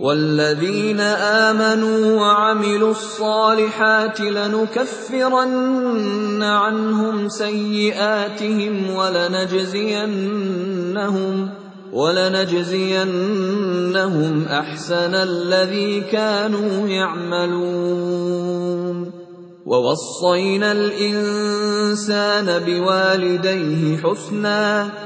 وَالَّذِينَ آمَنُوا وَعَمِلُوا الصَّالِحَاتِ لَنُكَفِّرَنَّ عَنْهُمْ سَيِّئَاتِهِمْ وَلَنَجْزِيَنَّهُمْ وَلَنَجْزِيَنَّهُمْ أَحْسَنَ الَّذِي كَانُوا يَعْمَلُونَ. وَوَصَّيْنَا الْإِنسَانَ بِوَالِدَيْهِ حُسْنًا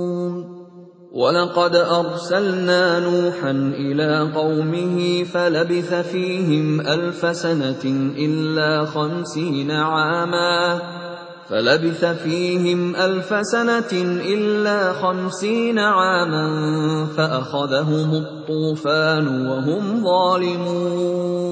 وَلَقَدْ أَرْسَلْنَا نُوحًا إِلَىٰ قَوْمِهِ فَلَبِثَ فِيهِمْ أَلْفَ سَنَةٍ إِلَّا خَمْسِينَ عَامًا فَلَبِثَ فِيهِمْ أَلْفَ سَنَةٍ إِلَّا خَمْسِينَ عَامًا فَأَخَذَهُمُ الطُّوفَانُ وَهُمْ ظَالِمُونَ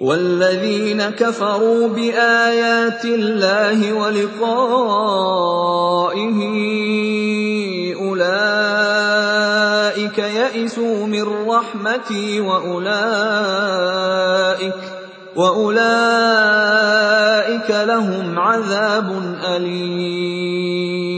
وَالَّذِينَ كَفَرُوا بِآيَاتِ اللَّهِ وَلِقَائِهِ أُولَٰئِكَ يَئِسُوا مِن رَّحْمَتِي وَأُولَٰئِكَ لَهُمْ عَذَابٌ أَلِيمٌ.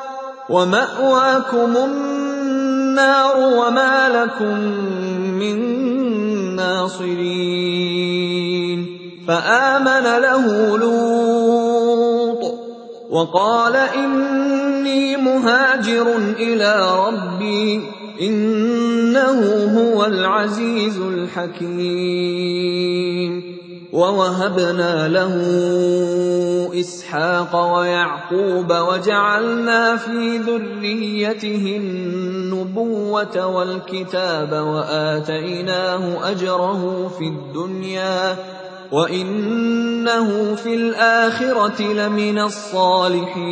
وَمَا لَكُم مِّن نَّاصِرِينَ. فَآمَنَ لَهُ لُوطٌ وَقَالَ إِنِّي مُهَاجِرٌ إِلَىٰ رَبِّي إِنَّهُ هُوَ الْعَزِيزُ الْحَكِيمُ. وَوَهَبْنَا لَهُ إِسْحَاقَ وَيَعْقُوبَ وَجَعَلْنَا فِي ذُرِّيَّتِهِ النُّبُوَّةَ وَالْكِتَابَ وَآتَيْنَاهُ أَجْرَهُ فِي الدُّنْيَا ۖ وَإِنَّهُ فِي الْآخِرَةِ لَمِنَ الصَّالِحِينَ.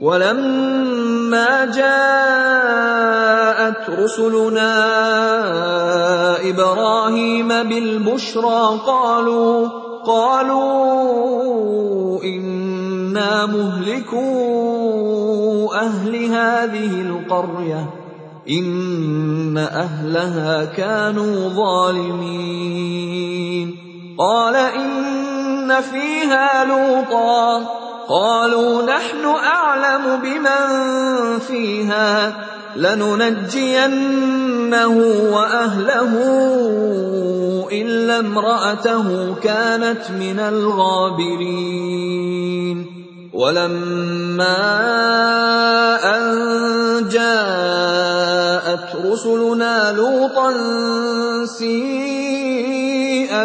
وَلَمَّا جَاءَتْ رُسُلُنَا إِبْرَاهِيمَ بِالْبُشْرَىٰ قَالُوا إِنَّا مُهْلِكُو أَهْلِ هَٰذِهِ الْقَرْيَةِ ۖ إِنَّ أَهْلَهَا كَانُوا ظَالِمِينَ. قَالَ إِنَّ فِيهَا لُوطًا. قَالُوا نَحْنُ أَعْلَمُ بِمَن فِيهَا ۖ لَنُنَجِّيَنَّهُ وَأَهْلَهُ إِلَّا امْرَأَتَهُ كَانَتْ مِنَ الْغَابِرِينَ. وَلَمَّا أَن جَاءَتْ رُسُلُنَا لُوطًا سِيءَ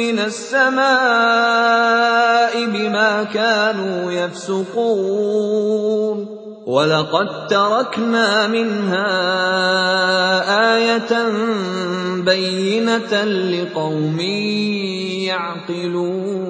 مِّنَ السَّمَاءِ بِمَا كَانُوا يَفْسُقُونَ. وَلَقَد تَّرَكْنَا مِنْهَا آيَةً بَيِّنَةً لِّقَوْمٍ يَعْقِلُونَ.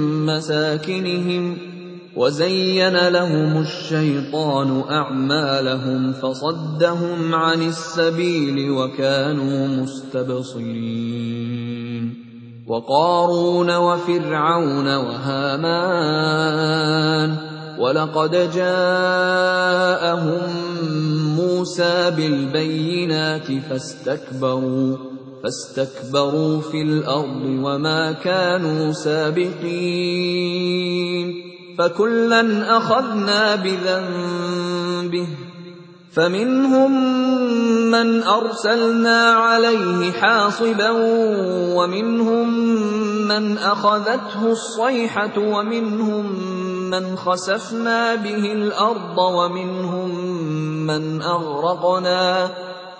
مَّسَاكِنِهِمْ وَزَيَّنَ لَهُمُ الشَّيْطَانُ أَعْمَالَهُمْ فَصَدَّهُمْ عَنِ السَّبِيلِ وَكَانُوا مُسْتَبْصِرِينَ وَقَارُونَ وَفِرْعَوْنَ وَهَامَانَ وَلَقَدْ جَاءَهُم مُّوسَىٰ بِالْبَيِّنَاتِ فَاسْتَكْبَرُوا فاستكبروا فِي الْأَرْضِ وَمَا كَانُوا سَابِقِينَ فَكُلًّا أَخَذْنَا بِذَنبِهِ فَمِنْهُم مَّنْ أَرْسَلْنَا عَلَيْهِ حَاصِبًا وَمِنْهُم مَّنْ أَخَذَتْهُ الصَّيْحَةُ وَمِنْهُم مَّنْ خَسَفْنَا بِهِ الْأَرْضَ وَمِنْهُم مَّنْ أَغْرَقْنَا ۚ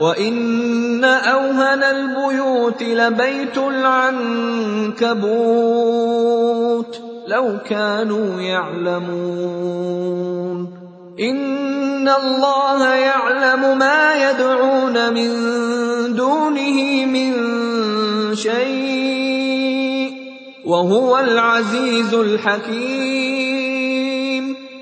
وَإِنَّ أَوْهَنَ الْبُيُوتِ لَبَيْتُ الْعَنكَبُوتِ ۖ لَوْ كَانُوا يَعْلَمُونَ إِنَّ اللَّهَ يَعْلَمُ مَا يَدْعُونَ مِن دُونِهِ مِن شَيْءٍ ۚ وَهُوَ الْعَزِيزُ الْحَكِيمُ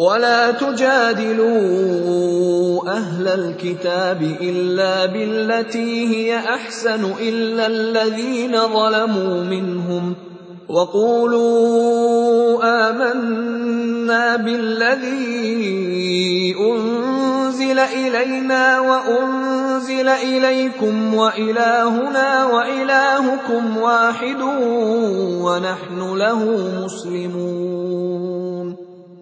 وَلَا تُجَادِلُوا أَهْلَ الْكِتَابِ إِلَّا بِالَّتِي هِيَ أَحْسَنُ إِلَّا الَّذِينَ ظَلَمُوا مِنْهُمْ ۖ وَقُولُوا آمَنَّا بِالَّذِي أُنزِلَ إِلَيْنَا وَأُنزِلَ إِلَيْكُمْ وَإِلَٰهُنَا وَإِلَٰهُكُمْ وَاحِدٌ وَنَحْنُ لَهُ مُسْلِمُونَ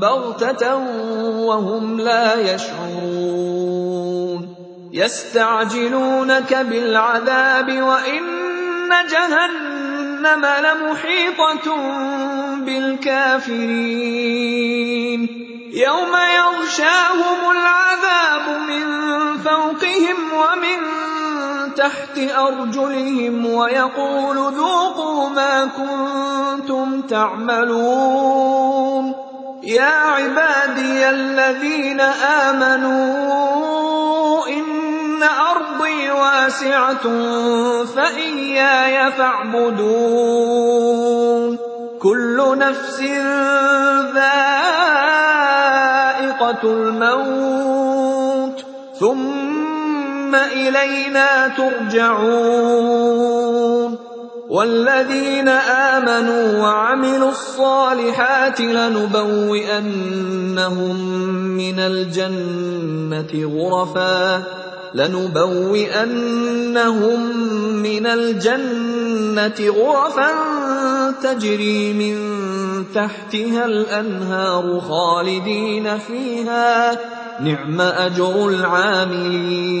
بغته وهم لا يشعرون يستعجلونك بالعذاب وان جهنم لمحيطه بالكافرين يوم يغشاهم العذاب من فوقهم ومن تحت ارجلهم ويقول ذوقوا ما كنتم تعملون يا عبادي الذين آمنوا إن أرضي واسعة فإياي فاعبدون. كل نفس ذائقة الموت. ثم إلينا ترجعون. والذين آمنوا وعملوا الصالحات لنبوئنهم من الجنة غرفا لنبوئنهم من الجنة غرفا تجري من تحتها الأنهار خالدين فيها. نعم أجر العاملين.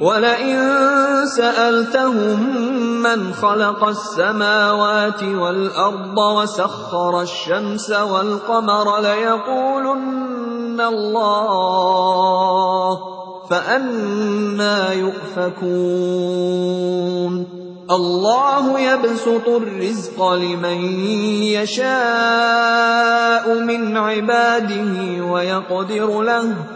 ولئن سألتهم من خلق السماوات والأرض وسخر الشمس والقمر ليقولن الله فأنا يؤفكون. الله يبسط الرزق لمن يشاء من عباده ويقدر له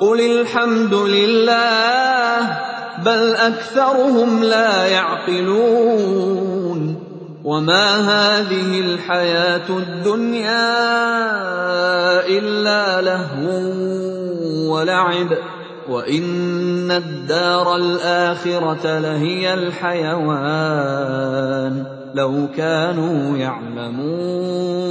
قل الحمد لله بل اكثرهم لا يعقلون وما هذه الحياة الدنيا الا لهو ولعب وان الدار الاخره لهي الحيوان لو كانوا يعلمون